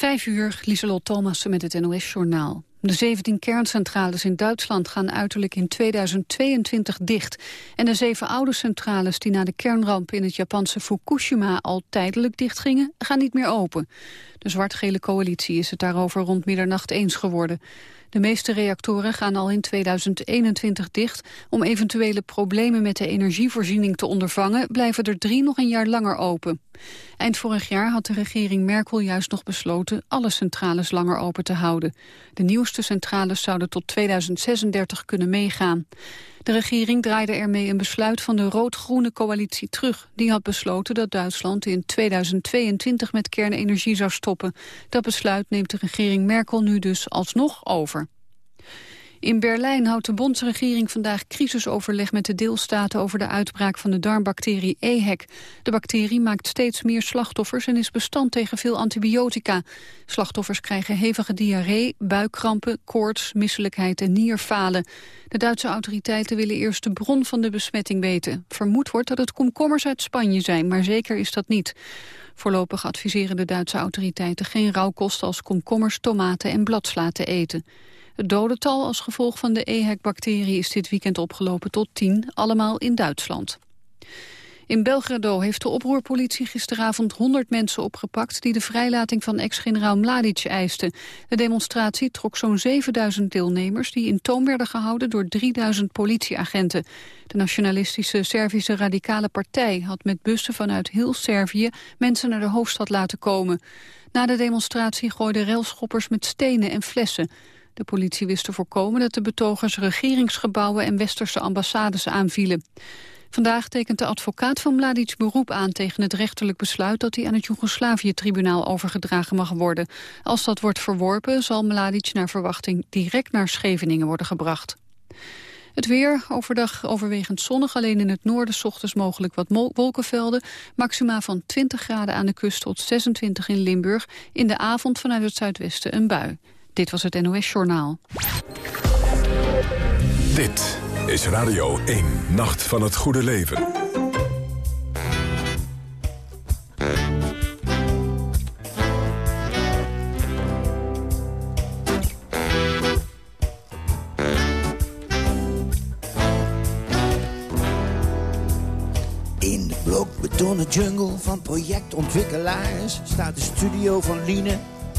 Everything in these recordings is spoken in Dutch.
Vijf uur, Lieselot Thomassen met het NOS-journaal. De 17 kerncentrales in Duitsland gaan uiterlijk in 2022 dicht. En de zeven oude centrales die na de kernramp in het Japanse Fukushima al tijdelijk dichtgingen, gaan niet meer open. De zwart-gele coalitie is het daarover rond middernacht eens geworden. De meeste reactoren gaan al in 2021 dicht. Om eventuele problemen met de energievoorziening te ondervangen... blijven er drie nog een jaar langer open. Eind vorig jaar had de regering Merkel juist nog besloten... alle centrales langer open te houden. De nieuwste centrales zouden tot 2036 kunnen meegaan. De regering draaide ermee een besluit van de rood-groene coalitie terug. Die had besloten dat Duitsland in 2022 met kernenergie zou stoppen. Dat besluit neemt de regering Merkel nu dus alsnog over. In Berlijn houdt de bondsregering vandaag crisisoverleg met de deelstaten over de uitbraak van de darmbacterie EHEC. De bacterie maakt steeds meer slachtoffers en is bestand tegen veel antibiotica. Slachtoffers krijgen hevige diarree, buikkrampen, koorts, misselijkheid en nierfalen. De Duitse autoriteiten willen eerst de bron van de besmetting weten. Vermoed wordt dat het komkommers uit Spanje zijn, maar zeker is dat niet. Voorlopig adviseren de Duitse autoriteiten geen rauwkost als komkommers, tomaten en bladsla te eten. Het dodental als gevolg van de EHEC-bacterie is dit weekend opgelopen tot 10, allemaal in Duitsland. In Belgrado heeft de oproerpolitie gisteravond 100 mensen opgepakt... die de vrijlating van ex-generaal Mladic eisten. De demonstratie trok zo'n 7000 deelnemers... die in toom werden gehouden door 3000 politieagenten. De nationalistische Servische Radicale Partij had met bussen vanuit heel Servië... mensen naar de hoofdstad laten komen. Na de demonstratie gooiden railschoppers met stenen en flessen. De politie wist te voorkomen dat de betogers regeringsgebouwen en westerse ambassades aanvielen. Vandaag tekent de advocaat van Mladic beroep aan tegen het rechterlijk besluit dat hij aan het Joegoslavië-tribunaal overgedragen mag worden. Als dat wordt verworpen zal Mladic naar verwachting direct naar Scheveningen worden gebracht. Het weer, overdag overwegend zonnig, alleen in het noorden ochtends mogelijk wat wolkenvelden. Maxima van 20 graden aan de kust tot 26 in Limburg. In de avond vanuit het zuidwesten een bui. Dit was het NOS Journaal. Dit is Radio 1, Nacht van het Goede Leven. In de blokbetonnen jungle van projectontwikkelaars... staat de studio van Liene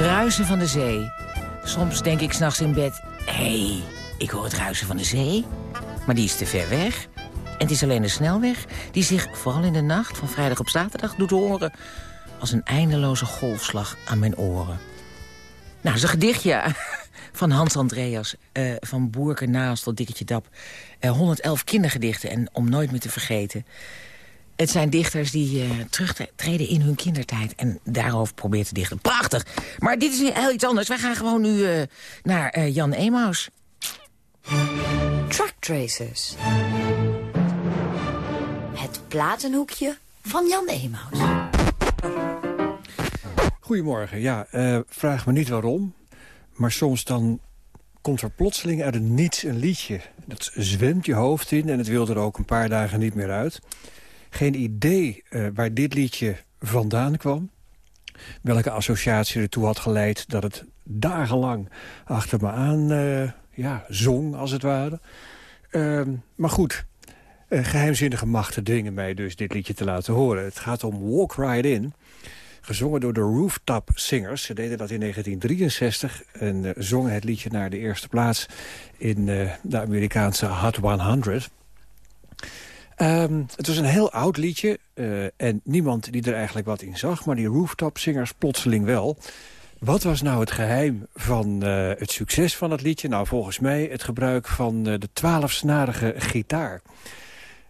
Ruisen van de zee. Soms denk ik s'nachts in bed... hé, hey, ik hoor het ruisen van de zee. Maar die is te ver weg. En het is alleen de snelweg die zich, vooral in de nacht... van vrijdag op zaterdag doet horen... als een eindeloze golfslag aan mijn oren. Nou, een gedichtje van Hans Andreas. Uh, van Boerke Naast tot Dikketje Dap. Uh, eh, 111 kindergedichten en om nooit meer te vergeten... Het zijn dichters die uh, terugtreden in hun kindertijd. En daarover probeert te dichten. Prachtig! Maar dit is heel iets anders. Wij gaan gewoon nu uh, naar uh, Jan Emaus. Truck Tracers. Het platenhoekje van Jan Emaus. Goedemorgen. Ja, vraag me niet waarom. Maar soms dan komt er plotseling uit het niets een liedje. Dat zwemt je hoofd in en het wil er ook een paar dagen niet meer uit geen idee uh, waar dit liedje vandaan kwam. Welke associatie ertoe had geleid dat het dagenlang achter me aan uh, ja, zong, als het ware. Uh, maar goed, Uh, geheimzinnige machten dwingen mij dus dit liedje te laten horen. Het gaat om Walk Right In, gezongen door de Rooftop Singers. Ze deden dat in 1963 en uh, zongen het liedje naar de eerste plaats... in de Amerikaanse Hot 100... Um, het was een heel oud liedje uh, en niemand die er eigenlijk wat in zag... maar die rooftop singers plotseling wel. Wat was nou het geheim van uh, het succes van het liedje? Nou, volgens mij het gebruik van uh, de twaalfsnarige gitaar.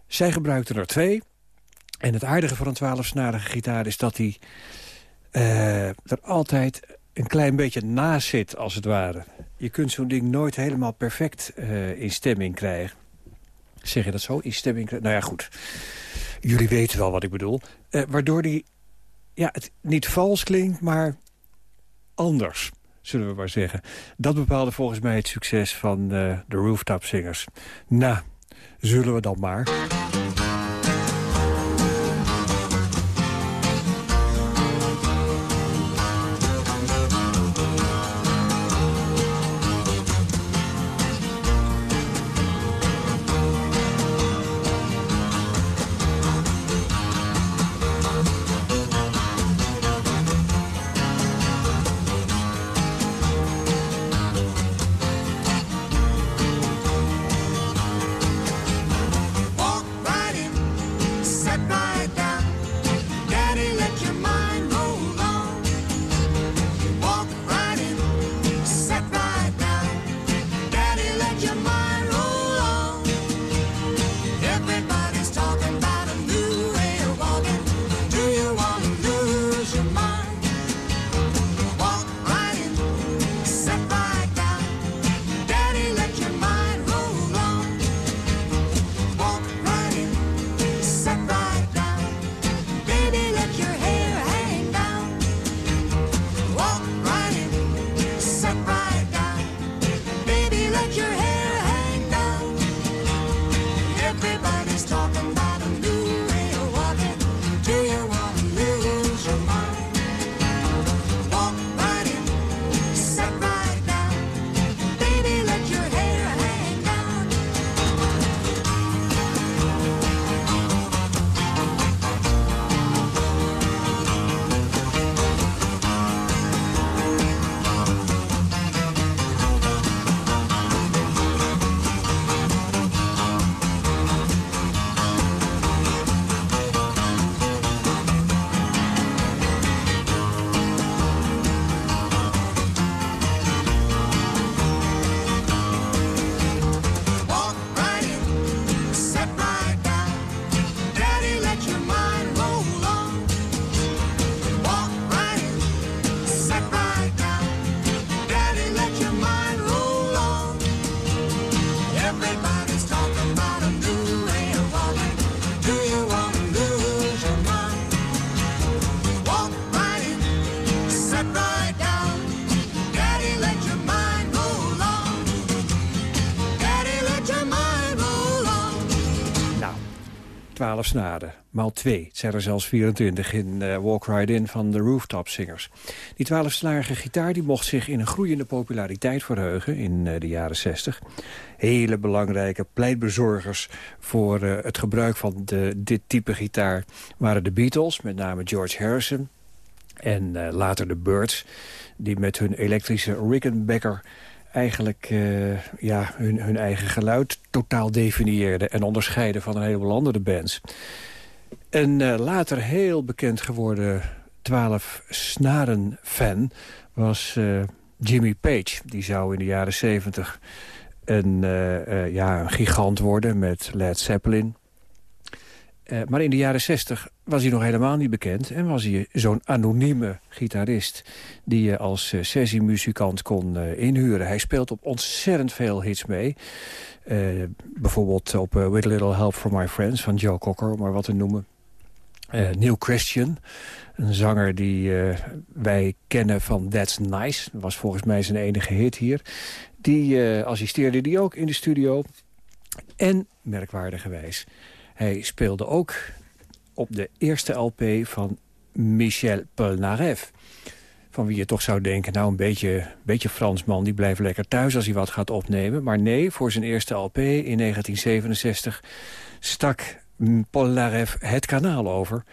Zij gebruikten er twee. En het aardige van een twaalfsnarige gitaar is dat hij er altijd een klein beetje naast zit, als het ware. Je kunt zo'n ding nooit helemaal perfect in stemming krijgen. Zeg je dat zo? In stemming? Nou ja, goed. Jullie weten wel wat ik bedoel. Uh, waardoor die ja, het niet vals klinkt, maar anders, zullen we maar zeggen. Dat bepaalde volgens mij het succes van uh, de Rooftop Singers. Nou, zullen we dan maar... maal 2. Het zijn er zelfs 24 in uh, Walk Right In van de Rooftop Singers. Die 12-snarige gitaar die mocht zich in een groeiende populariteit verheugen in uh, de jaren 60. Hele belangrijke pleitbezorgers voor uh, het gebruik van de, dit type gitaar waren de Beatles, met name George Harrison. En later de Birds, die met hun elektrische Rickenbacker eigenlijk uh, ja, hun, hun eigen geluid totaal definieerde... en onderscheiden van een heleboel andere bands. Een uh, later heel bekend geworden 12 snaren fan was uh, Jimmy Page. Die zou in de jaren 70 een, ja, een gigant worden met Led Zeppelin. Uh, maar in de jaren 60 was hij nog helemaal niet bekend... en was hij zo'n anonieme gitarist... die je als uh, sessiemuzikant kon uh, inhuren. Hij speelt op ontzettend veel hits mee. bijvoorbeeld op With a Little Help from My Friends van Joe Cocker... om maar wat te noemen. Neil Christian, een zanger die wij kennen van That's Nice. Was volgens mij zijn enige hit hier. Die assisteerde die ook in de studio. En, merkwaardigerwijs... Hij speelde ook op de eerste LP van Michel Polnareff. van wie je toch zou denken... nou, een beetje, beetje Fransman, die blijft lekker thuis als hij wat gaat opnemen. Maar nee, voor zijn eerste LP in 1967 stak Larev het kanaal over...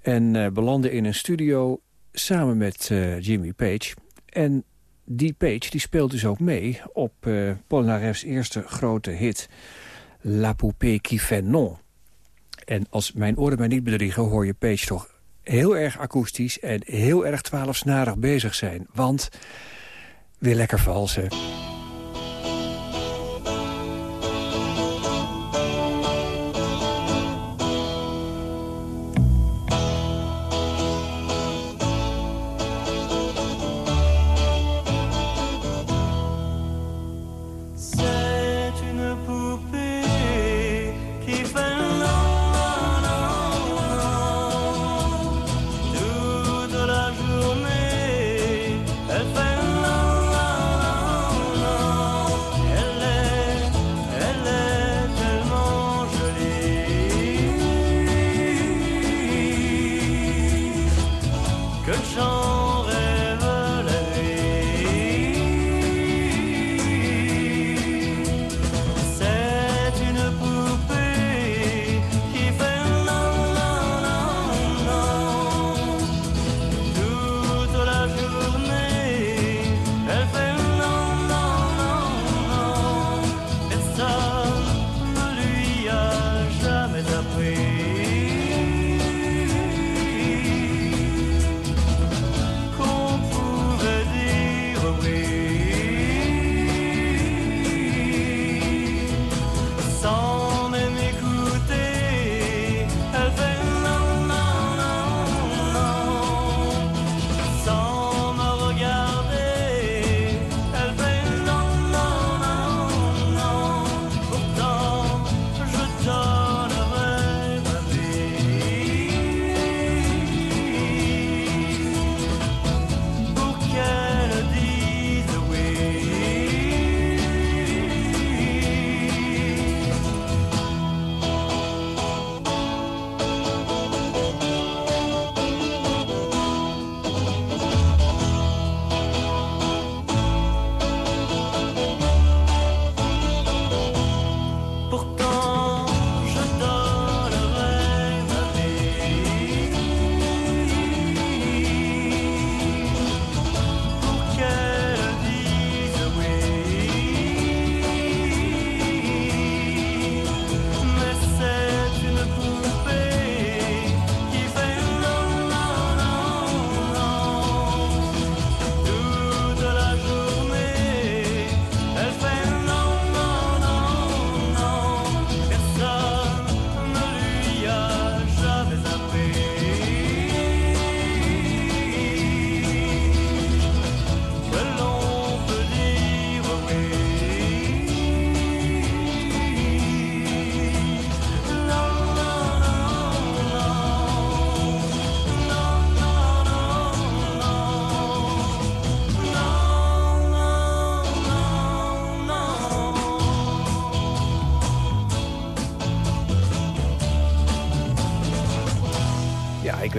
en uh, belandde in een studio samen met uh, Jimmy Page. En die Page die speelt dus ook mee op uh, Paul Naref's eerste grote hit... La Poupée qui fait non. En als mijn oren mij niet bedriegen, hoor je Page toch heel erg akoestisch... en heel erg twaalfsnarig bezig zijn. Want, weer lekker valsen...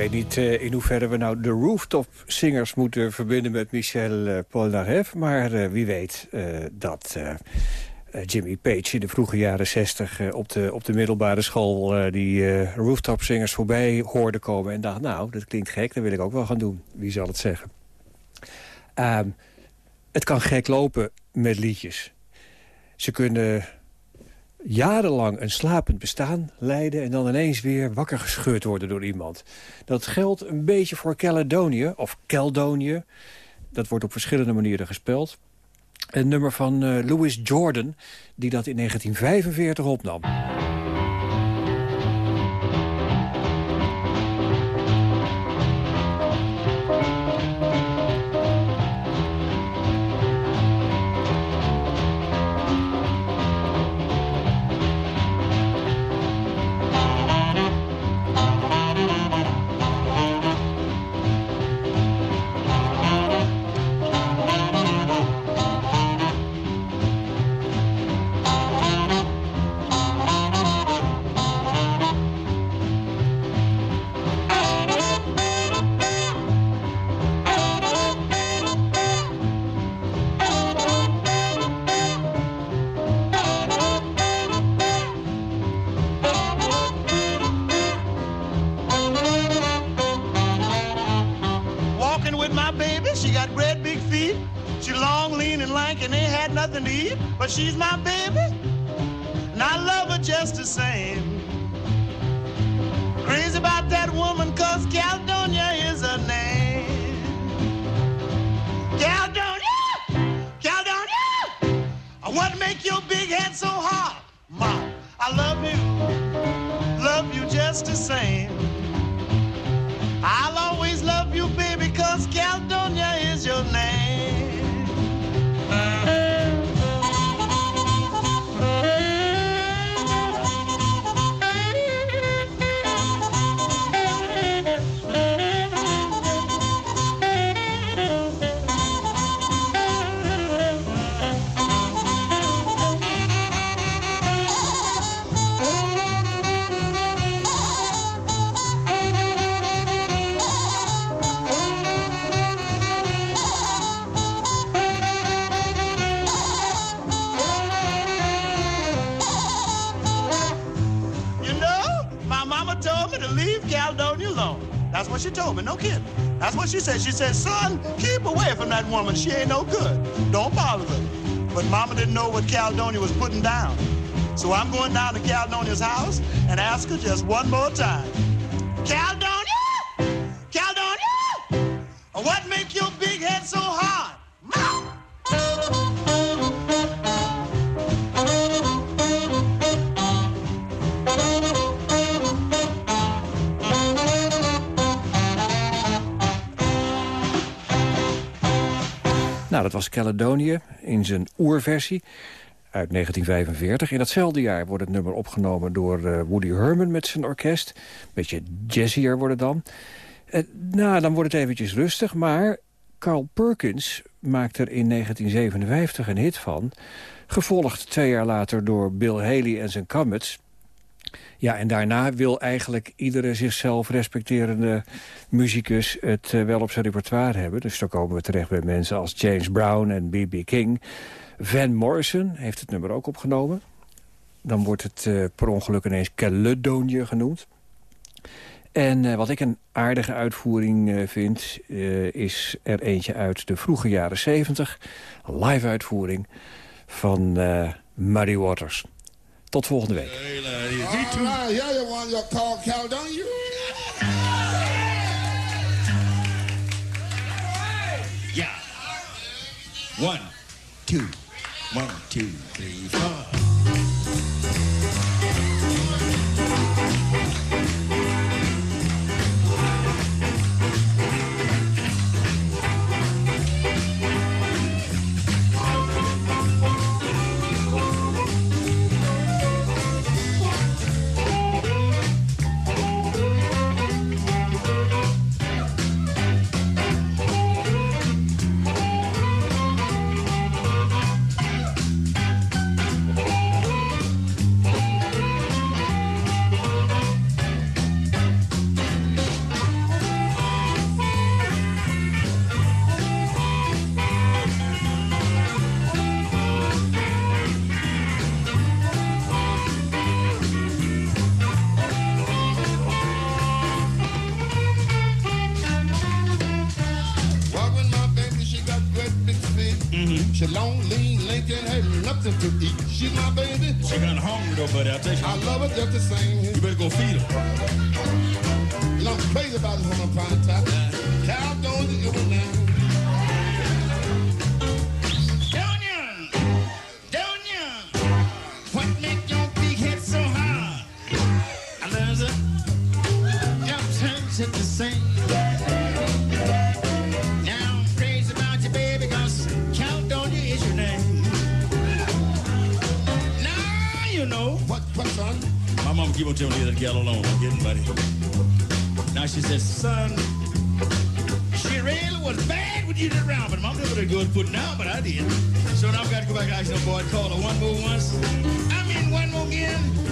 weet niet uh, in hoeverre we nou de rooftop-zingers moeten verbinden met Michel uh, Polnareff. Maar uh, wie weet dat Jimmy Page in de vroege jaren 60 op, de, op de middelbare school die rooftop-zingers voorbij hoorde komen. En dacht, nou, dat klinkt gek, dat wil ik ook wel gaan doen. Wie zal het zeggen? Ehm, het kan gek lopen met liedjes. Ze kunnen jarenlang een slapend bestaan leiden... en dan ineens weer wakker gescheurd worden door iemand. Dat geldt een beetje voor Caledonië, of Caledonië. Dat wordt op verschillende manieren gespeld. Een nummer van uh, Louis Jordan, die dat in 1945 opnam. Got great big feet. She long, lean, and lank, and ain't had nothing to eat. But she's my baby, and I love her just the same. Crazy about that woman, cause Caledonia is her name. Caledonia! Caledonia! What make your big head so hard? Mom, I love you, love you just the same. I'll always love you, baby, cause Caledonia what she told me, no kidding. That's what she said. She said, son, keep away from that woman. She ain't no good. Don't bother her. But mama didn't know what Caledonia was putting down. So I'm going down to Caledonia's house and ask her just one more time. Caledonia! Dat was Caledonië in zijn oerversie uit 1945. In datzelfde jaar wordt het nummer opgenomen door eh, Woody Herman met zijn orkest. Beetje jazzier wordt het dan. Eh, nou, dan wordt het eventjes rustig, maar Carl Perkins maakt er in 1957 een hit van. Gevolgd twee jaar later door Bill Haley en zijn Comets. Ja, en daarna wil eigenlijk iedere zichzelf respecterende muzikus het eh, wel op zijn repertoire hebben. Dus dan komen we terecht bij mensen als James Brown en B.B. King. Van Morrison heeft het nummer ook opgenomen. Dan wordt het eh, per ongeluk ineens Caledonia genoemd. En eh, wat ik een aardige uitvoering vind... is er eentje uit de vroege jaren 70. Een live uitvoering van Muddy Waters. Tot volgende week. Yeah. One, two, one, two, three, four. She long, lean, lank, and had nothing to eat. She's my baby. She got hungry though, buddy. I tell you. I love her just the same. You better go feed her. You know, I'm crazy about this woman trying to top. Caledonia, it was keep on telling me that gal alone. I'm getting buddy. Now she says, son, she really was bad when you did around, but mom never did good putting down, but I did. So now I've got to go back and ask boy, call her one more once. I mean one more again.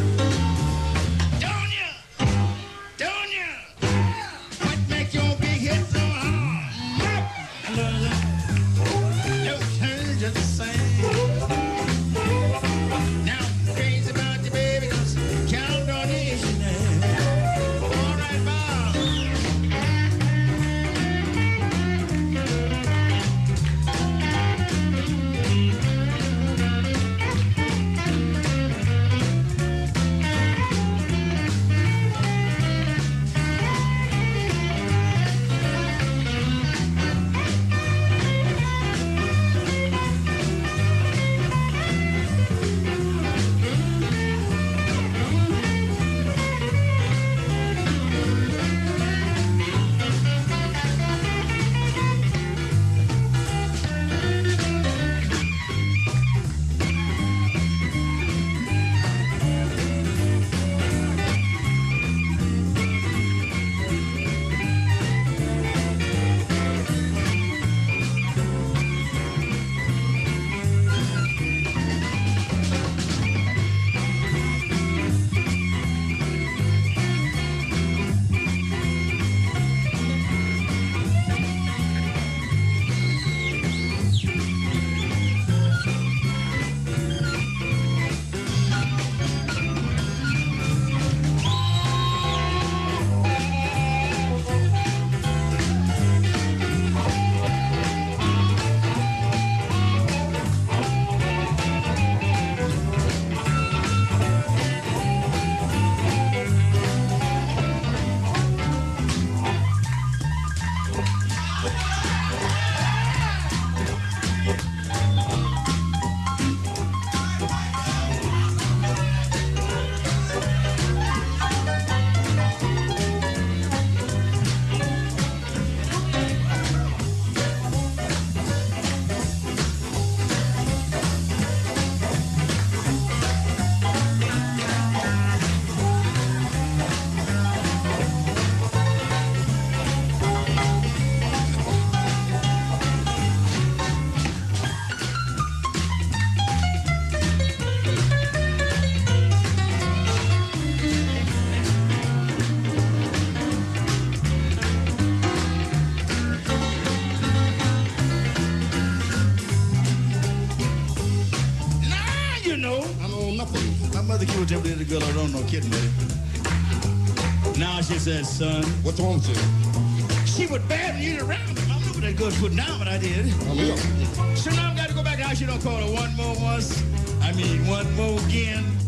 Them little girl I don't know kidding it. Now she says, son. What's wrong with you? She was bad you around me. I'm not that good putting down, but I did. Oh, yeah. So now I've got to go back out. She don't call her one more once. I mean, one more again.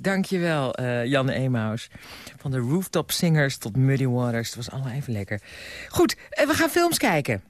Dankjewel, eh Janne Emaus. Van de Rooftop Singers tot Muddy Waters. Het was allemaal even lekker. Goed, eh, we gaan films kijken.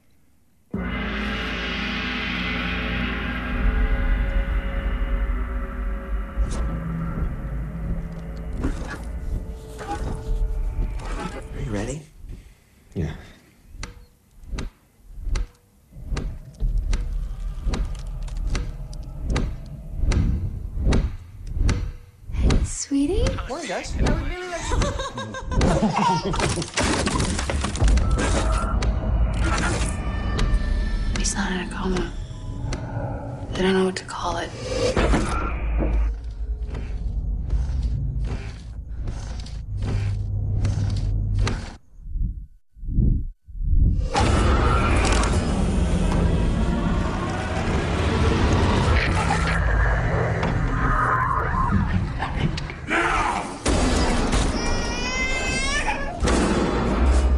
He's not in a coma. They don't know what to call it.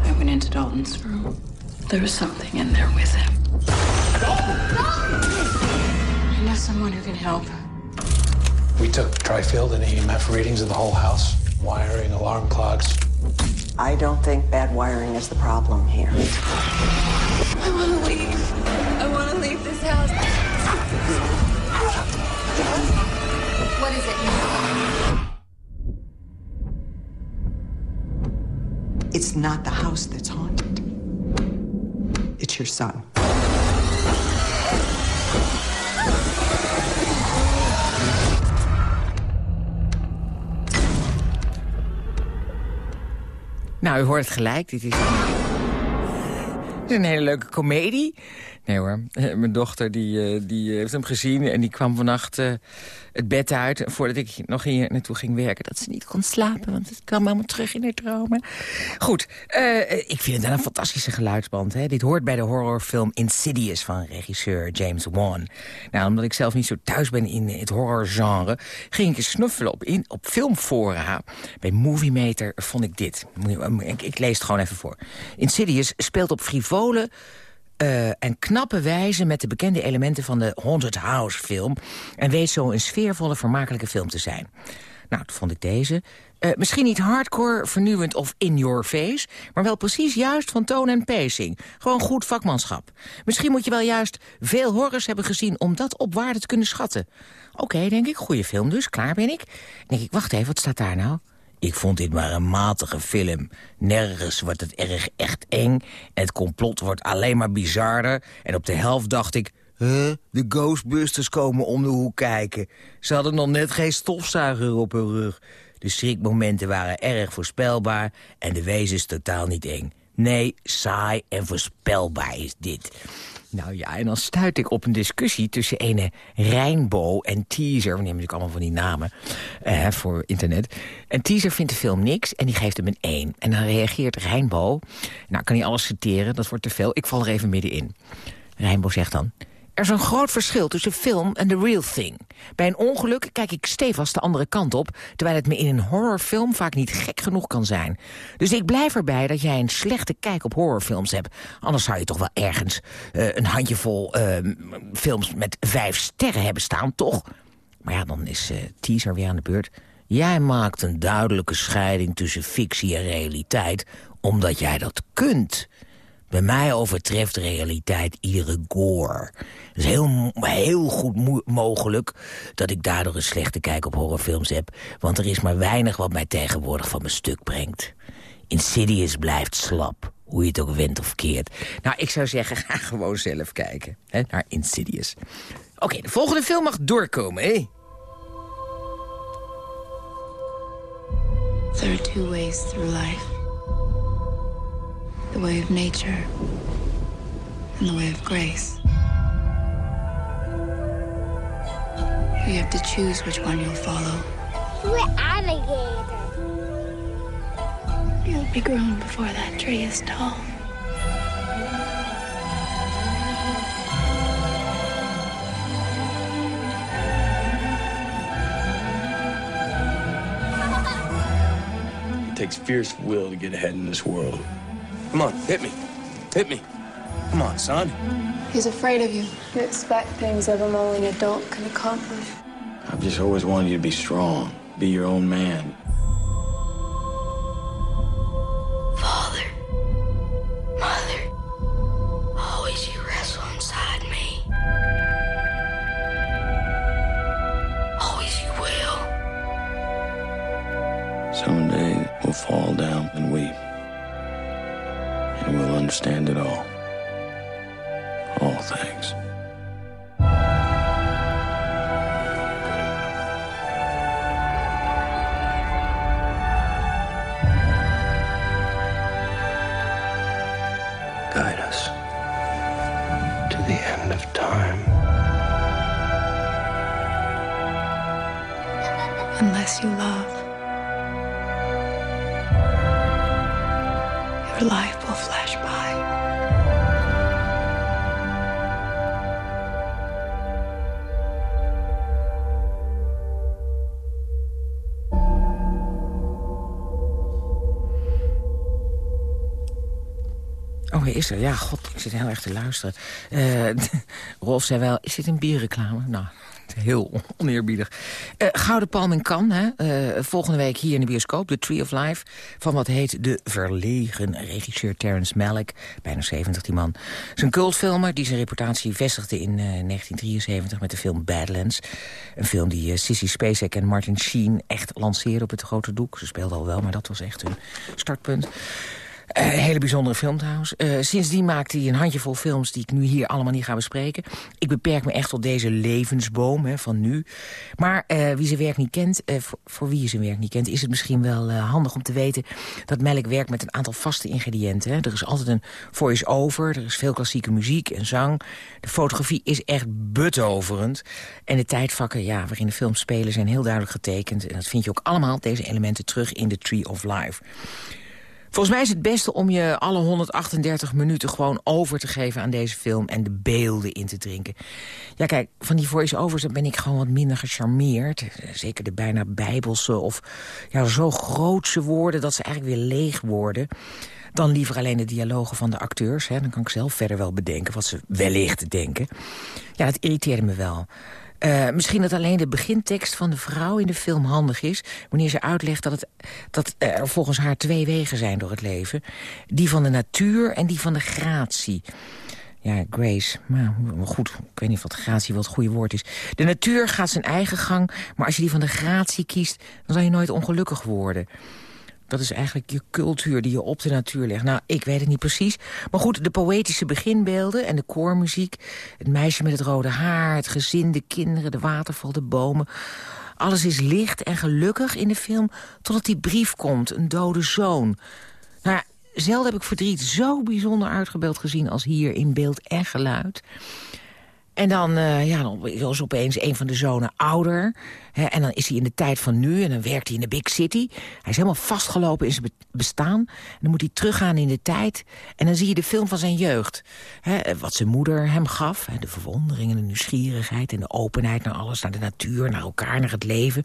I went into Dalton's room. There was something and readings of the whole house. Wiring, alarm clocks. I don't think bad wiring is the problem here. I want to leave. I want to leave this house. What is it? It's not the house that's haunted. It's your son. Nou, u hoort gelijk. Dit is, dit is een hele leuke komedie. Nee hoor, eh, mijn dochter die, eh, die heeft hem gezien... en die kwam vannacht eh, het bed uit... voordat ik nog hier naartoe ging werken... dat ze niet kon slapen, want het kwam allemaal terug in haar dromen. Goed, eh, ik vind het wel een fantastische geluidsband. Hè? Dit hoort bij de horrorfilm Insidious van regisseur James Wan. Nou, omdat ik zelf niet zo thuis ben in het horrorgenre... ging ik eens snuffelen op, in, op filmfora. Bij Movie Meter vond ik dit. Ik, ik lees het gewoon even voor. Insidious speelt op frivole eh, en knappe wijze met de bekende elementen van de Haunted House film... en weet zo een sfeervolle, vermakelijke film te zijn. Nou, dat vond ik deze. Eh, misschien niet hardcore, vernieuwend of in your face... maar wel precies juist van toon en pacing. Gewoon goed vakmanschap. Misschien moet je wel juist veel horrors hebben gezien... om dat op waarde te kunnen schatten. Oké, denk ik, goede film dus, klaar ben ik. denk ik, wacht even, wat staat daar nou? Ik vond dit maar een matige film. Nergens wordt het erg echt eng. En het complot wordt alleen maar bizarder. En op de helft dacht ik... Huh? De Ghostbusters komen om de hoek kijken. Ze hadden nog net geen stofzuiger op hun rug. De schrikmomenten waren erg voorspelbaar... en de wezens totaal niet eng. Nee, saai en voorspelbaar is dit. Nou ja, en dan stuit ik op een discussie tussen ene Rijnbo en Teaser. We nemen natuurlijk allemaal van die namen eh, voor internet. En Teaser vindt de film niks en die geeft hem een 1. En dan reageert Rijnbo. Nou, kan hij alles citeren, dat wordt te veel. Ik val er even middenin. Rijnbo zegt dan... Er is een groot verschil tussen film en the real thing. Bij een ongeluk kijk ik stevast de andere kant op... terwijl het me in een horrorfilm vaak niet gek genoeg kan zijn. Dus ik blijf erbij dat jij een slechte kijk op horrorfilms hebt. Anders zou je toch wel ergens uh, een handjevol uh, films met vijf sterren hebben staan, toch? Maar ja, dan is uh, teaser weer aan de beurt. Jij maakt een duidelijke scheiding tussen fictie en realiteit... omdat jij dat kunt... Bij mij overtreft realiteit iedere gore. Het is heel, heel goed mogelijk dat ik daardoor een slechte kijk op horrorfilms heb. Want er is maar weinig wat mij tegenwoordig van mijn stuk brengt. Insidious blijft slap, hoe je het ook went of keert. Nou, ik zou zeggen, ga gewoon zelf kijken hè, naar Insidious. Oké, de volgende film mag doorkomen, hè? There ways through life. The way of nature and the way of grace. You have to choose which one you'll follow. We're alligator. You'll be grown before that tree is tall. It takes fierce will to get ahead in this world. Come on, hit me. Hit me. Come on, son. He's afraid of you. You expect things of him only an adult can accomplish. I've just always wanted you to be strong, be your own man. Ja, god, ik zit heel erg te luisteren. Uh, Rolf zei wel, is dit een bierreclame? Nou, heel oneerbiedig. Uh, Gouden Palm in Cannes, hè? Uh, volgende week hier in de bioscoop. The Tree of Life, van wat heet de verlegen regisseur Terrence Malick. Bijna 70, die man. Zijn cultfilmer die zijn reputatie vestigde in 1973 met de film Badlands. Een film die Sissy Spacek en Martin Sheen echt lanceerden op het grote doek. Ze speelden al wel, maar dat was echt hun startpunt. Uh, hele bijzondere film trouwens. Uh, sindsdien maakte hij een handjevol films die ik nu hier allemaal niet ga bespreken. Ik beperk me echt tot deze levensboom hè, van nu. Maar uh, wie zijn werk niet kent, voor, voor, wie zijn werk niet kent... is het misschien wel handig om te weten dat Melk werkt met een aantal vaste ingrediënten. Hè. Er is altijd een voice-over, er is veel klassieke muziek en zang. De fotografie is echt betoverend. En de tijdvakken ja, waarin de films spelen zijn heel duidelijk getekend. En dat vind je ook allemaal, deze elementen, terug in The Tree of Life. Volgens mij is het beste om je alle 138 minuten gewoon over te geven aan deze film... en de beelden in te drinken. Ja, kijk, van die voice-overs ben ik gewoon wat minder gecharmeerd. Zeker de bijna bijbelse of ja, zo grootse woorden dat ze eigenlijk weer leeg worden. Dan liever alleen de dialogen van de acteurs. Hè. Dan kan ik zelf verder wel bedenken wat ze wellicht denken. Ja, dat irriteerde me wel. Uh, misschien dat alleen de begintekst van de vrouw in de film handig is... wanneer ze uitlegt dat, het, dat er volgens haar twee wegen zijn door het leven. Die van de natuur en die van de gratie. Ja, Grace, maar goed, ik weet niet of dat gratie wel het goede woord is. De natuur gaat zijn eigen gang, maar als je die van de gratie kiest... dan zal je nooit ongelukkig worden. Dat is eigenlijk je cultuur die je op de natuur legt. Nou, ik weet het niet precies. Maar goed, de poëtische beginbeelden en de koormuziek... het meisje met het rode haar, het gezin, de kinderen, de waterval, de bomen... alles is licht en gelukkig in de film... totdat die brief komt, een dode zoon. Nou, zelden heb ik verdriet zo bijzonder uitgebeeld gezien... als hier in beeld en geluid... En dan, uh, ja, dan is opeens een van de zonen ouder. Hè, en dan is hij in de tijd van nu en dan werkt hij in de big city. Hij is helemaal vastgelopen in zijn be- bestaan. En dan moet hij teruggaan in de tijd. En dan zie je de film van zijn jeugd. Hè, wat zijn moeder hem gaf. Hè, de verwondering en de nieuwsgierigheid en de openheid naar alles. Naar de natuur, naar elkaar, naar het leven.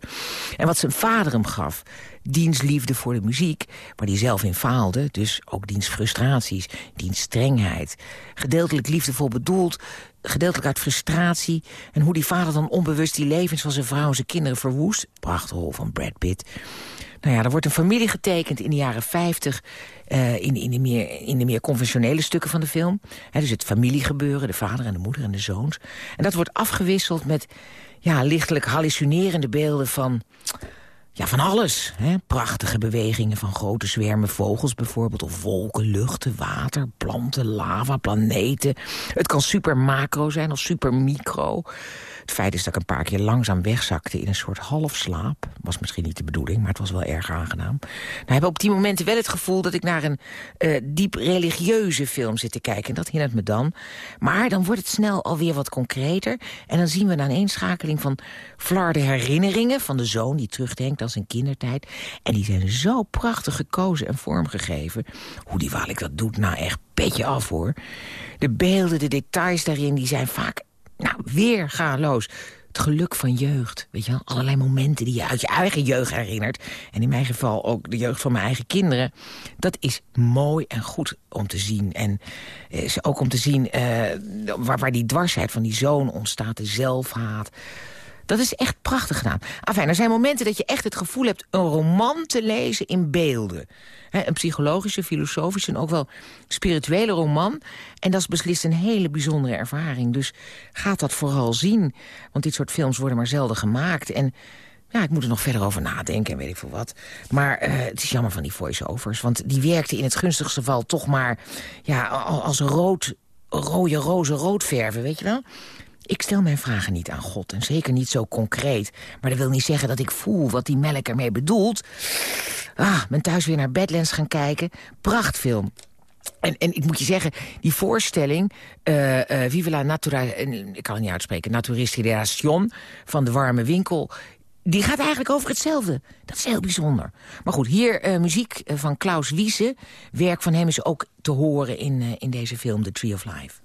En wat zijn vader hem gaf. Diens liefde voor de muziek, waar hij zelf in faalde. Dus ook diens frustraties, diens strengheid. Gedeeltelijk liefdevol bedoeld, gedeeltelijk uit frustratie. En hoe die vader dan onbewust die levens van zijn vrouw en zijn kinderen verwoest. Prachtrol van Brad Pitt. Nou ja, er wordt een familie getekend in de jaren 50... eh, in, in, de meer, in de meer conventionele stukken van de film. Dus het familiegebeuren, de vader en de moeder en de zoons. En dat wordt afgewisseld met ja, lichtelijk hallucinerende beelden van... Ja, van alles. Hè? Prachtige bewegingen van grote zwermen vogels bijvoorbeeld. Of wolken, luchten, water, planten, lava, planeten. Het kan super macro zijn of super micro. Het feit is dat ik een paar keer langzaam wegzakte in een soort halfslaap. Was misschien niet de bedoeling, maar het was wel erg aangenaam. Nou, ik heb op die momenten wel het gevoel dat ik naar een eh, diep religieuze film zit te kijken. En dat hindert me dan. Maar dan wordt het snel alweer wat concreter. En dan zien we een aaneenschakeling van flarde herinneringen... van de zoon die terugdenkt zijn kindertijd. En die zijn zo prachtig gekozen en vormgegeven. Hoe die Walik dat doet, nou echt petje af hoor. De beelden, de details daarin, die zijn vaak nou, weer gaanloos. Het geluk van jeugd, weet je wel? Allerlei momenten die je uit je eigen jeugd herinnert. En in mijn geval ook de jeugd van mijn eigen kinderen. Dat is mooi en goed om te zien. En eh, ook om te zien eh, waar, waar die dwarsheid van die zoon ontstaat. De zelfhaat. Dat is echt prachtig gedaan. Enfin, er zijn momenten dat je echt het gevoel hebt... een roman te lezen in beelden. Een psychologische, filosofische en ook wel spirituele roman. En dat is beslist een hele bijzondere ervaring. Dus gaat dat vooral zien. Want dit soort films worden maar zelden gemaakt. En ja, ik moet er nog verder over nadenken en weet ik veel wat. Maar eh, het is jammer van die voice-overs. Want die werkten in het gunstigste geval toch maar... ja, al- als rood, rode roze rood verven, weet je wel? Ik stel mijn vragen niet aan God en zeker niet zo concreet. Maar dat wil niet zeggen dat ik voel wat die melk ermee bedoelt. Ah, ben thuis weer naar Badlands gaan kijken. Prachtfilm. En, en ik moet je zeggen, die voorstelling... Vive la Natura... ik kan het niet uitspreken. Naturistration van de warme winkel... Die gaat eigenlijk over hetzelfde. Dat is heel bijzonder. Maar goed, hier eh, muziek van Klaus Wiese. Werk van hem is ook te horen in, in deze film The Tree of Life.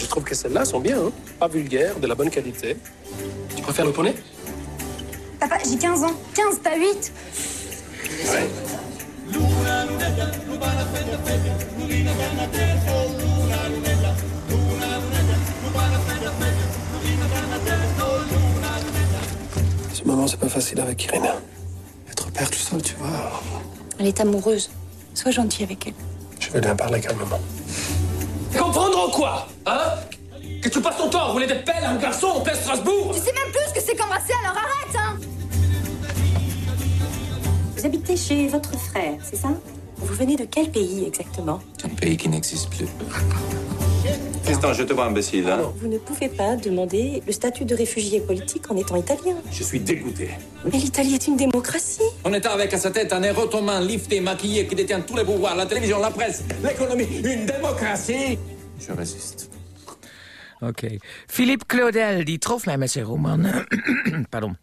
Je trouve que celles-là sont bien, hein. pas vulgaires, de la bonne qualité. Tu préfères le poney? Papa, j'ai 15 ans. 15, pas 8. Ce moment, c'est pas facile avec Irina. Être père tout seul, tu vois. Elle est amoureuse. Sois gentil avec elle. Je vais lui en parler calmement. Comprendre quoi? Hein Que à rouler des pelles à un garçon en plein Strasbourg Tu sais même plus ce que c'est qu'embrasser, alors arrête, hein Vous habitez chez votre frère, c'est ça? Vous venez de quel pays exactement? Un pays qui n'existe plus. Tristan, je te vois imbécile, hein Vous ne pouvez pas demander le statut de réfugié politique en étant italien. Je suis dégoûté. Mais l'Italie est une démocratie. On est avec à sa tête un héros ottoman, lifté, maquillé, qui détient tous les pouvoirs, la télévision, la presse, l'économie, une démocratie Je résiste. Oké. Philippe Claudel, die trof mij met zijn roman... Pardon.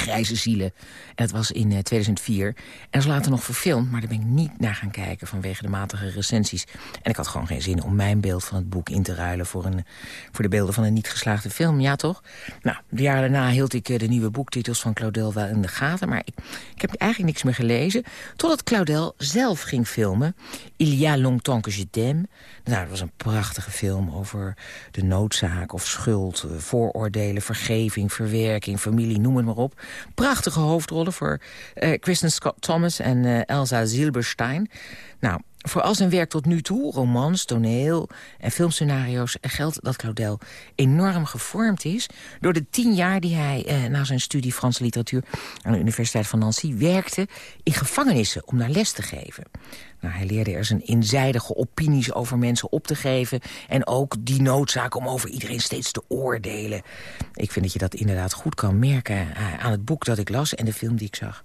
Grijze zielen. En dat was in eh, 2004. En dat is later nog verfilmd, maar daar ben ik niet naar gaan kijken... vanwege de matige recensies. En ik had gewoon geen zin om mijn beeld van het boek in te ruilen... voor, een, voor de beelden van een niet geslaagde film, ja toch? Nou, de jaren daarna hield ik eh, de nieuwe boektitels van Claudel wel in de gaten... maar ik, ik heb eigenlijk niks meer gelezen... totdat Claudel zelf ging filmen. Il y a longtemps que je t'aime. Nou, dat was een prachtige film over de noodzaak of schuld... eh, vooroordelen, vergeving, verwerking, familie, noem het maar op. Prachtige hoofdrollen voor eh, Kristen Scott Thomas en eh, Elsa Zilberstein. Nou, voor al zijn werk tot nu toe, romans, toneel en filmscenario's... geldt dat Claudel enorm gevormd is... door de tien jaar die hij eh, na zijn studie Franse literatuur... aan de Universiteit van Nancy werkte in gevangenissen om daar les te geven. Nou, hij leerde er zijn inzijdige opinies over mensen op te geven... en ook die noodzaak om over iedereen steeds te oordelen. Ik vind dat je dat inderdaad goed kan merken eh, aan het boek dat ik las... en de film die ik zag.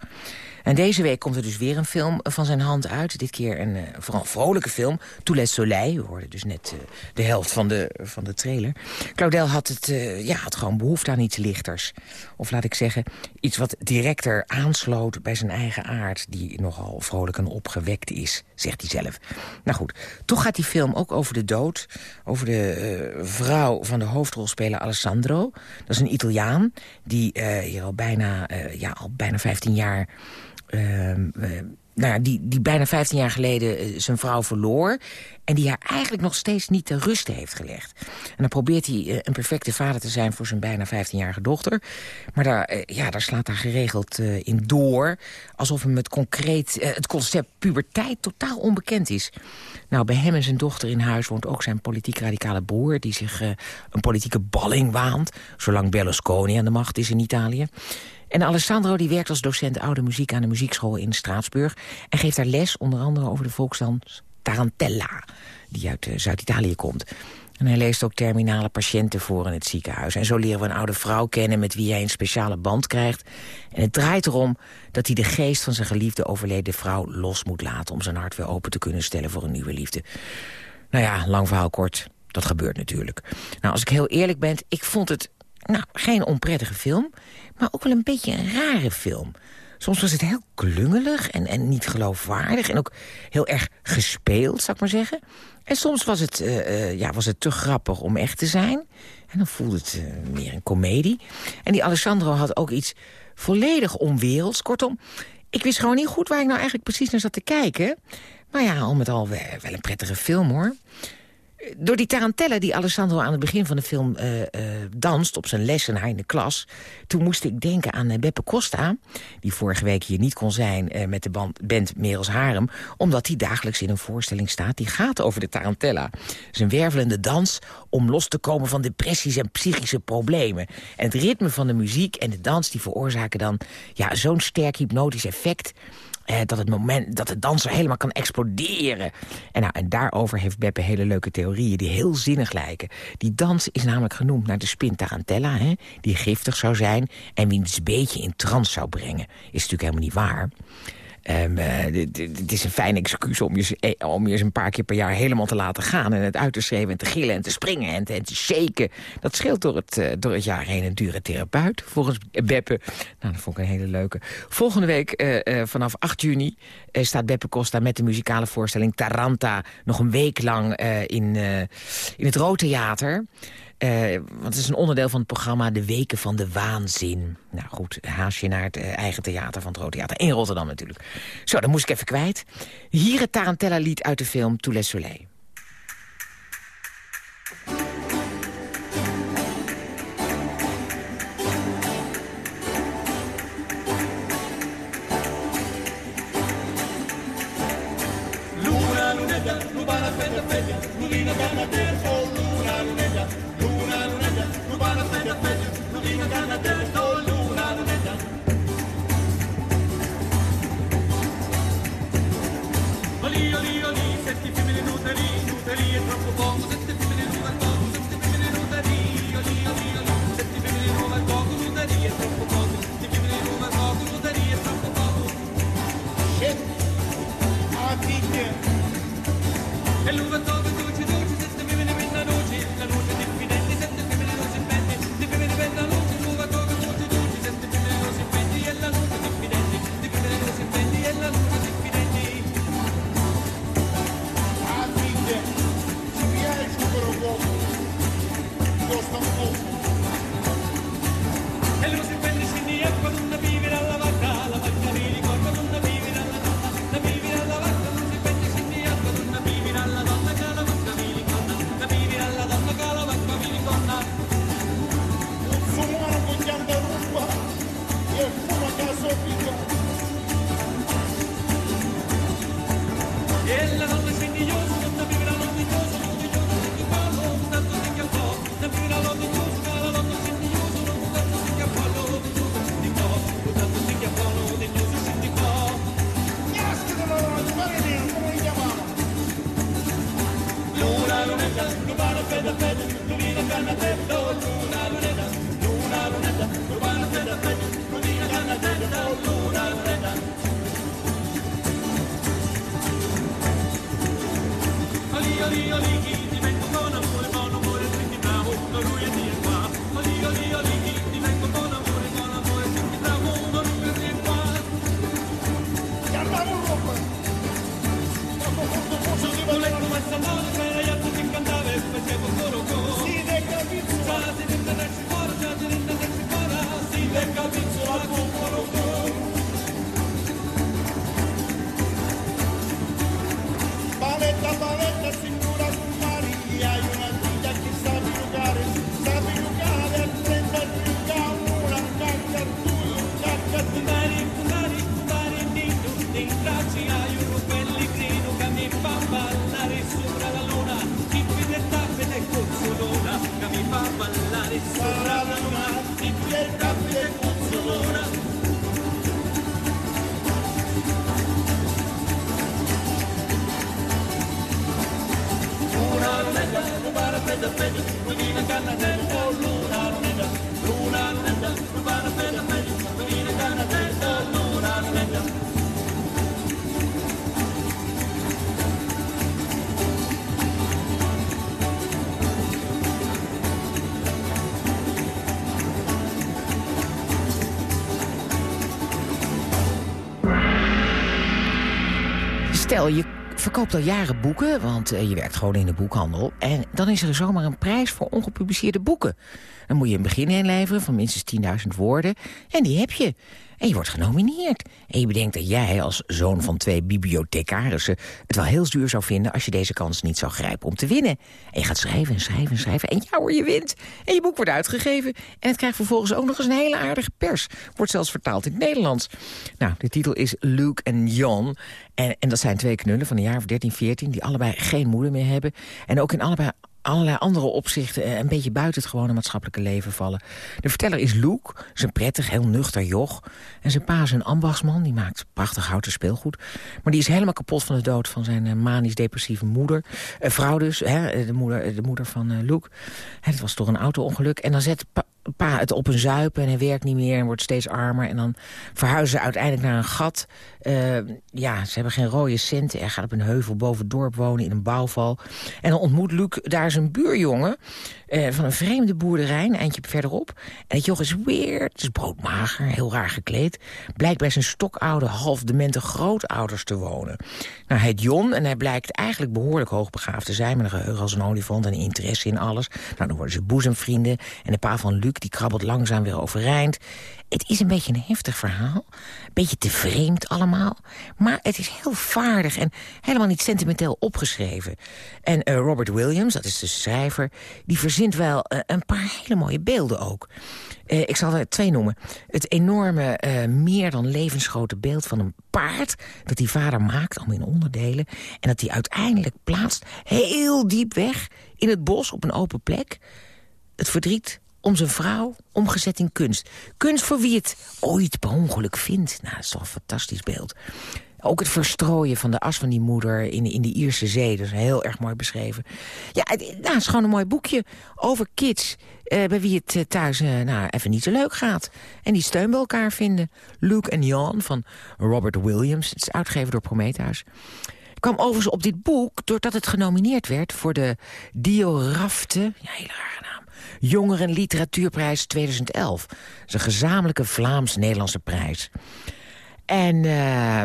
En deze week komt er dus weer een film van zijn hand uit. Dit keer een uh, vooral vrolijke film. Tous les soleils. We hoorden dus net uh, de helft van de, van de trailer. Claudel had, het, uh, ja, had gewoon behoefte aan iets lichters. Of laat ik zeggen, iets wat directer aansloot bij zijn eigen aard... die nogal vrolijk en opgewekt is, zegt hij zelf. Nou goed, toch gaat die film ook over de dood. Over de vrouw van de hoofdrolspeler Alessandro. Dat is een Italiaan die hier al bijna, ja, al bijna 15 jaar... Uh, uh, nou die, die bijna 15 jaar geleden uh, zijn vrouw verloor... en die haar eigenlijk nog steeds niet te rust heeft gelegd. En dan probeert hij uh, een perfecte vader te zijn voor zijn bijna 15-jarige dochter. Maar daar, ja, daar slaat hij geregeld in door... alsof hem het, concreet, het concept puberteit totaal onbekend is. Nou, bij hem en zijn dochter in huis woont ook zijn politiek radicale broer... die zich een politieke balling waant... zolang Berlusconi aan de macht is in Italië. En Alessandro die werkt als docent oude muziek aan de muziekschool in Straatsburg... en geeft daar les onder andere over de volksdans Tarantella... die uit uh, Zuid-Italië komt. En hij leest ook terminale patiënten voor in het ziekenhuis. En zo leren we een oude vrouw kennen met wie hij een speciale band krijgt. En het draait erom dat hij de geest van zijn geliefde overleden vrouw los moet laten... om zijn hart weer open te kunnen stellen voor een nieuwe liefde. Nou ja, lang verhaal kort, dat gebeurt natuurlijk. Nou, als ik heel eerlijk ben, ik vond het nou, geen onprettige film, maar ook wel een beetje een rare film. Soms was het heel klungelig en, en niet geloofwaardig... en ook heel erg gespeeld, zou ik maar zeggen. En soms was het, uh, uh, ja, was het te grappig om echt te zijn. En dan voelde het uh, meer een komedie. En die Alessandro had ook iets volledig onwerelds. Kortom, ik wist gewoon niet goed waar ik nou eigenlijk precies naar zat te kijken. Maar ja, al met al wel een prettige film, hoor door die tarantella die Alessandro aan het begin van de film uh, danst... op zijn lessen in de klas... toen moest ik denken aan uh, Beppe Costa... die vorige week hier niet kon zijn met de band, band Merels Harem... omdat hij dagelijks in een voorstelling staat... die gaat over de tarantella. Zijn wervelende dans om los te komen van depressies en psychische problemen. En het ritme van de muziek en de dans die veroorzaken dan... ja, zo'n sterk hypnotisch effect... Dat het moment dat de danser helemaal kan exploderen. En, nou, en daarover heeft Beppe hele leuke theorieën die heel zinnig lijken. Die dans is namelijk genoemd naar de spin Tarantella, hè, die giftig zou zijn... en wiens beetje in trance zou brengen. Is natuurlijk helemaal niet waar. Het is een fijn excuus om je, om je eens een paar keer per jaar helemaal te laten gaan... en het uit te schreeuwen en te gillen en te springen en te, en shaken. Dat scheelt door het, uh, door het jaar heen een dure therapeut, volgens Beppe. Nou, dat vond ik een hele leuke. Volgende week, vanaf 8 juni, staat Beppe Costa met de muzikale voorstelling Taranta... nog een week lang in, in het Rood Theater... Uh, want het is een onderdeel van het programma De Weken van de Waanzin. Nou goed, haasje naar het uh, eigen theater van het Rode Theater. In Rotterdam natuurlijk. Zo, dat moest ik even kwijt. Hier het Tarantella-lied uit de film Tous les Soleils. chuva toda. E Stel, je verkoopt al jaren boeken, want eh, je werkt gewoon in de boekhandel. En dan is er zomaar een prijs voor ongepubliceerde boeken. Dan moet je een begin inleveren van minstens 10.000 woorden. En die heb je. En je wordt genomineerd. En je bedenkt dat jij als zoon van twee bibliothecarissen... het wel heel zuur zou vinden als je deze kans niet zou grijpen om te winnen. En je gaat schrijven en schrijven en schrijven. En ja hoor, je wint. En je boek wordt uitgegeven. En het krijgt vervolgens ook nog eens een hele aardige pers. Wordt zelfs vertaald in het Nederlands. Nou, de titel is Luke en Jan. En, en dat zijn twee knullen van een jaar of 13, 14... die allebei geen moeder meer hebben. En ook in allebei allerlei andere opzichten eh, een beetje buiten het gewone maatschappelijke leven vallen. De verteller is Luke, zijn prettig, heel nuchter joch. En zijn pa is een ambachtsman, die maakt prachtig houten speelgoed. Maar die is helemaal kapot van de dood van zijn eh, manisch-depressieve moeder. Eh, vrouw dus, hè, de, moeder, de moeder van uh, Luke. Het was toch een auto-ongeluk. En dan zet pa, pa het op een zuipen en hij werkt niet meer en wordt steeds armer. En dan verhuizen ze uiteindelijk naar een gat. Uh, ja, ze hebben geen rode centen. Hij gaat op een heuvel boven het dorp wonen in een bouwval. En dan ontmoet Luc daar zijn buurjongen uh, van een vreemde boerderij, een eindje verderop. En het joch is weird, is broodmager, heel raar gekleed. Blijkt bij zijn stokoude, half demente grootouders te wonen. Nou, hij heet Jon en hij blijkt eigenlijk behoorlijk hoogbegaafd te zijn... met een geheugen als een olifant en interesse in alles. Nou, dan worden ze boezemvrienden. En de pa van Luc die krabbelt langzaam weer overeind. Het is een beetje een heftig verhaal. Een beetje te vreemd allemaal. Maar het is heel vaardig en helemaal niet sentimenteel opgeschreven. En uh, Robert Williams, dat is de schrijver... die verzint wel uh, een paar hele mooie beelden ook. Uh, ik zal er twee noemen. Het enorme, meer dan levensgrote beeld van een paard... dat die vader maakt, allemaal in onderdelen... en dat hij uiteindelijk plaatst heel diep weg in het bos op een open plek. Het verdriet om zijn vrouw, omgezet in kunst. Kunst voor wie het ooit per ongeluk vindt. Nou, dat is toch een fantastisch beeld. Ook het verstrooien van de as van die moeder in, in de Ierse zee. Dat is heel erg mooi beschreven. Ja, het, nou, is gewoon een mooi boekje over kids... Uh, bij wie het uh, thuis uh, nou, even niet zo leuk gaat. En die steun bij elkaar vinden. Luke en Jan van Robert Williams. Het is uitgegeven door Prometheus. Ik kwam overigens op dit boek doordat het genomineerd werd... voor de Diorafte, ja, hele rare naam... Jongeren Literatuurprijs 2011. Dat is een gezamenlijke Vlaams-Nederlandse prijs. En eh,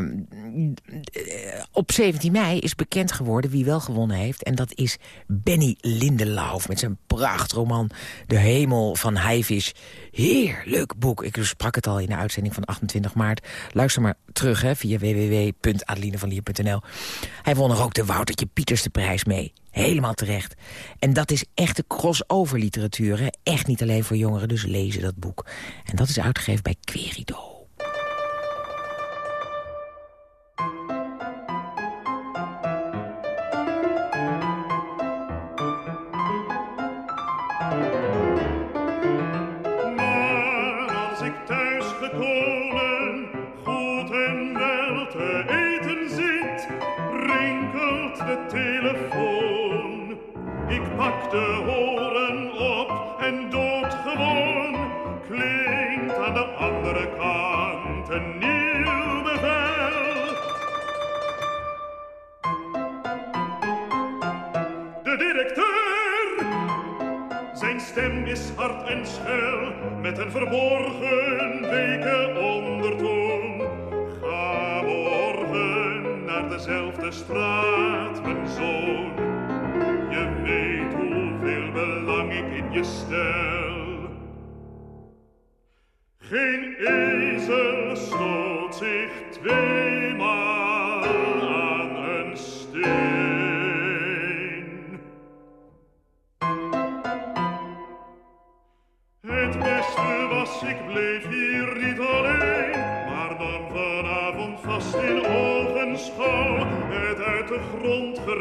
op 17 mei is bekend geworden wie wel gewonnen heeft. En dat is Benny Lindelauf met zijn prachtroman De Hemel van Haivisch. Heerlijk boek. Ik sprak het al in de uitzending van 28 maart. Luister maar terug hè, via www.adelinevanlier.nl. Hij won er ook de Woutertje Pieterste prijs mee. Helemaal terecht. En dat is echte crossover literatuur. Echt niet alleen voor jongeren, dus lezen dat boek. En dat is uitgegeven bij Querido. De telefoon. Ik pak de horen op en doodgewoon klinkt aan de andere kant een nieuw bevel. De directeur zijn stem is hard en schel, met een verborgen weke ondertoon. Dezelfde straat, mijn zoon. Je weet hoeveel belang ik in je stel. Geen ezel stoot zich tweemaal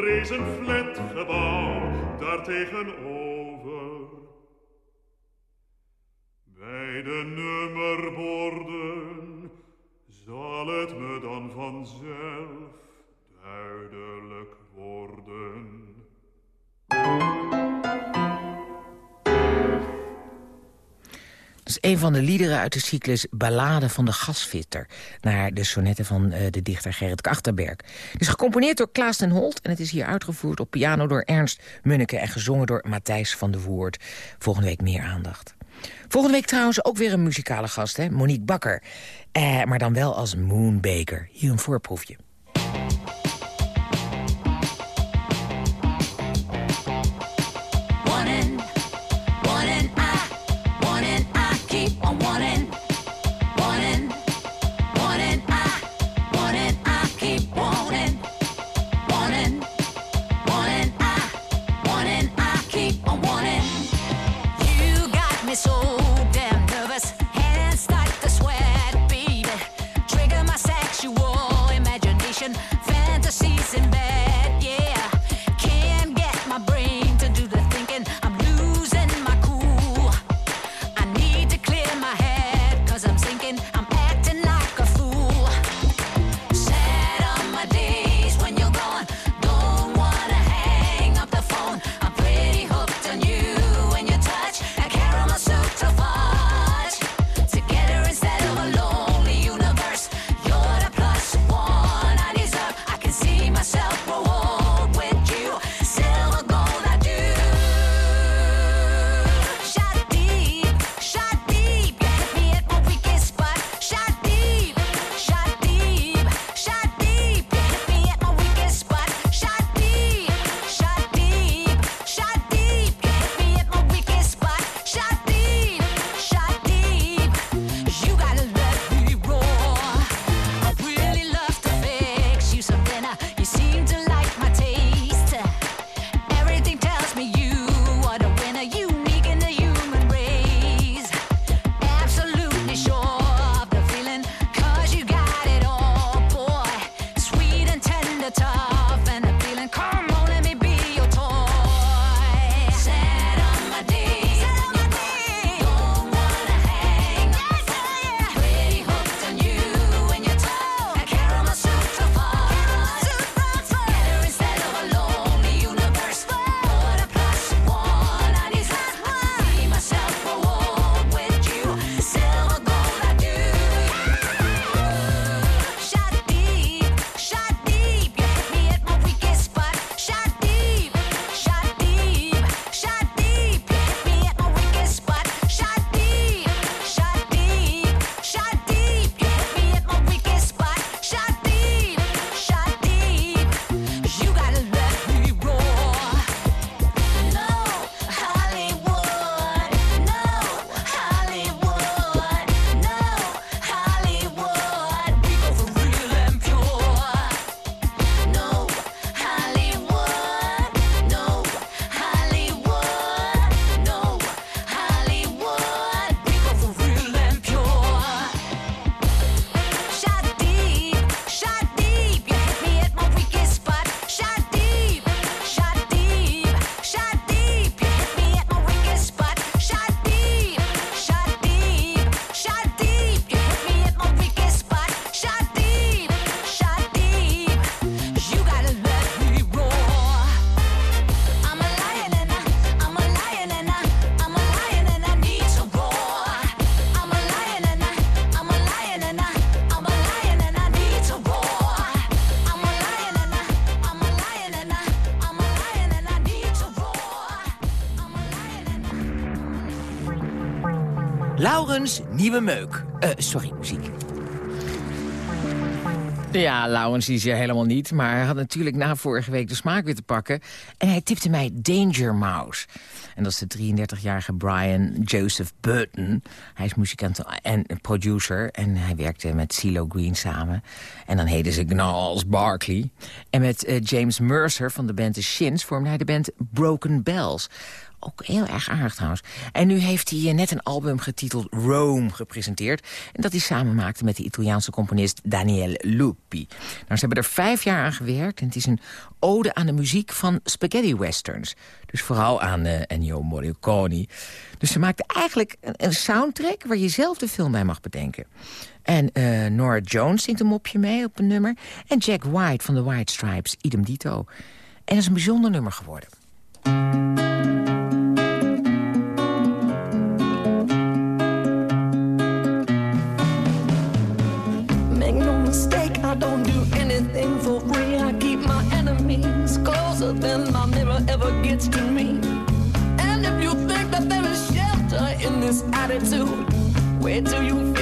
grond gerezen flatgebouw daar tegenover. Bij de nummerborden zal het me dan vanzelf duidelijk worden. Een van de liederen uit de cyclus Ballade van de Gasvitter... naar de sonnetten van eh, de dichter Gerrit Achterberg. Het is gecomponeerd door Klaas ten Holt... en het is hier uitgevoerd op piano door Ernst Munneke... en gezongen door Matthijs van de Woerd. Volgende week meer aandacht. Volgende week trouwens ook weer een muzikale gast, hè? Monique Bakker. Eh, maar dan wel als Moon Baker. Hier een voorproefje. season. Meuk. Eh, sorry, muziek. Ja, Laurens is er helemaal niet, maar hij had natuurlijk na vorige week de smaak weer te pakken. En hij tipte mij Danger Mouse. En dat is de 33-jarige Brian Joseph Burton. Hij is muzikant en producer en hij werkte met CeeLo Green samen. En dan heden ze Gnarls Barkley. En met eh, James Mercer van de band The Shins vormde hij de band Broken Bells. Ook heel erg aardig trouwens. En nu heeft hij eh, net een album getiteld Rome gepresenteerd. En dat hij samen maakte met de Italiaanse componist Daniele Lupi. Nou, ze hebben er vijf jaar aan gewerkt. En het is een ode aan de muziek van spaghetti westerns. Dus vooral aan uh, Ennio Morricone. Dus ze maakten eigenlijk een, een, soundtrack waar je zelf de film bij mag bedenken. En uh, Nora Jones zingt een mopje mee op een nummer. En Jack White van de White Stripes, idem dito. En dat is een bijzonder nummer geworden. To me. And if you think that there is shelter in this attitude, where do you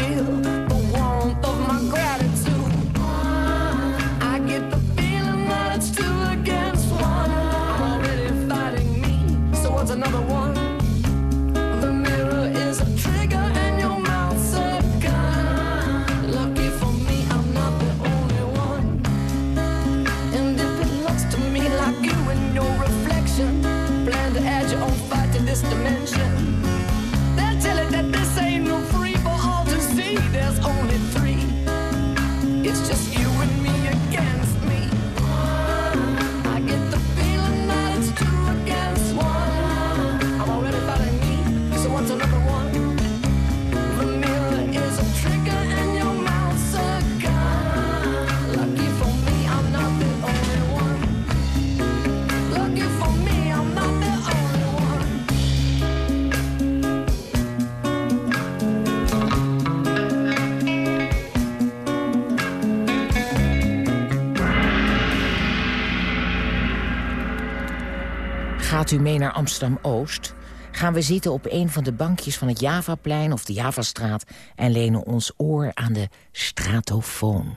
Gaat u mee naar Amsterdam-Oost? Gaan we zitten op een van de bankjes van het Javaplein of de Javastraat... en lenen ons oor aan de stratofoon.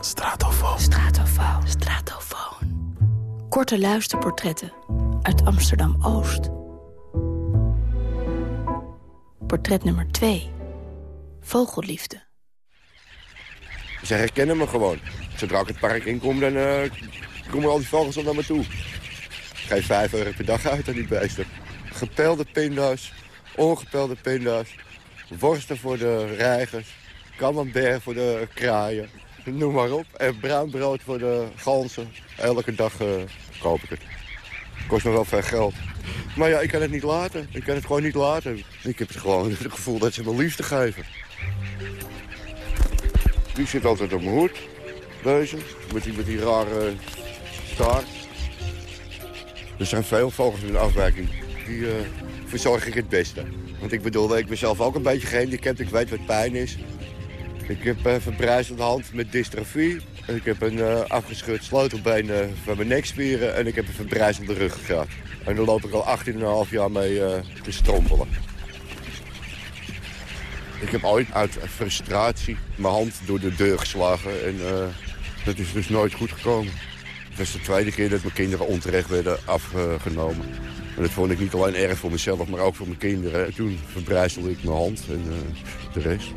Stratofoon. Stratofoon. Stratofoon. Korte luisterportretten uit Amsterdam-Oost. Portret nummer 2. Vogelliefde. Ze herkennen me gewoon. Zodra ik het park inkom, dan eh, komen al die vogels al naar me toe. Ik geef 5 euro per dag uit aan die beesten. Gepelde pinda's, ongepelde pinda's, worsten voor de reigers, camembert voor de kraaien, noem maar op. En bruin brood voor de ganzen. Elke dag eh, koop ik het. Kost me wel veel geld. Maar ja, ik kan het niet laten. Ik kan het gewoon niet laten. Ik heb het gewoon het gevoel dat ze me liefde geven. Die zit altijd op mijn hoed. Deze, met die, met die rare Er zijn veel vogels in de afwijking. Die eh, verzorg ik het beste. Want ik bedoel, ik ben zelf ook een beetje gehandicapt. Ik weet wat pijn is. Ik heb een verbrijzelde hand met dystrofie. Ik heb een uh, afgescheurd sleutelbeen uh, van mijn nekspieren. En ik heb een verbrijzelde ruggengraat. En daar loop ik al 18,5 jaar mee uh, te strompelen. Ik heb ooit uit frustratie mijn hand door de deur geslagen. En dat is dus nooit goed gekomen. Het was de tweede keer dat mijn kinderen onterecht werden afgenomen. En dat vond ik niet alleen erg voor mezelf, maar ook voor mijn kinderen. En toen verbrijzelde ik mijn hand en de rest.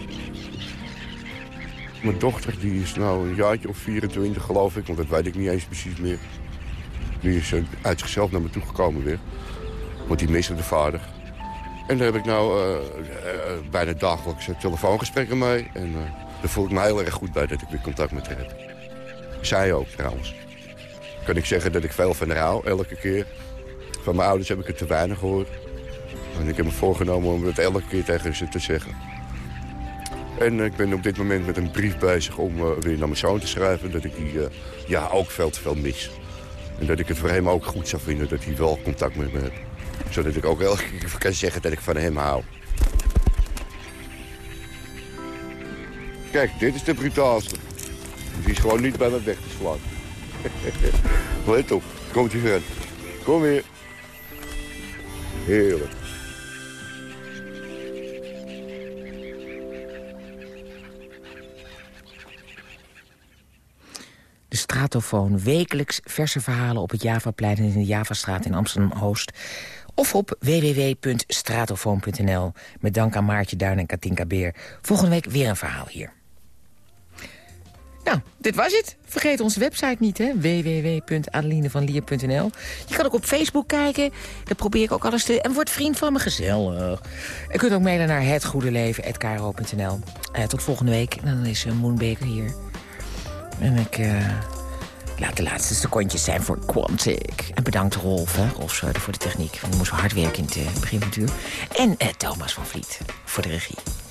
Mijn dochter die is nou een jaartje of 24 geloof ik, want dat weet ik niet eens precies meer. Die is uit zichzelf naar me toe gekomen weer. Want die miste de vader. En daar heb ik nou uh, bijna dagelijks telefoongesprekken mee. En daar voel ik me heel erg goed bij dat ik weer contact met haar heb. Zij ook trouwens. Kan ik zeggen dat ik veel van hou, elke keer. Van mijn ouders heb ik het te weinig gehoord. En ik heb me voorgenomen om het elke keer tegen ze te zeggen. En ik ben op dit moment met een brief bezig om uh, weer naar mijn zoon te schrijven... dat ik die uh, ja, ook veel te veel mis. En dat ik het voor hem ook goed zou vinden dat hij wel contact met me heeft. Zodat ik ook elke keer kan zeggen dat ik van hem hou. Kijk, dit is de brutaalste. Die is gewoon niet bij me weg te slaan. Let op, komt hij verder. Kom weer. Heerlijk. De Stratofoon, wekelijks verse verhalen op het Javaplein... en in de Javastraat in Amsterdam-Oost of op www.stratofoon.nl. Met dank aan Maartje Duin en Katinka Beer. Volgende week weer een verhaal hier. Nou, dit was het. Vergeet onze website niet, hè. www.adelinevanlier.nl Je kan ook op Facebook kijken. Daar probeer ik ook alles te... En word vriend van me, gezellig. Je kunt ook mailen naar hetgoedeleven.kro.nl uh, Tot volgende week. Dan is uh, Moon Baker hier. En ik... Uh, laat de laatste secondjes zijn voor Quantic. En bedankt Rolf, hè. Rolf voor de techniek. Want die moest hard werken in het begin van het uur. En Thomas van Vliet voor de regie.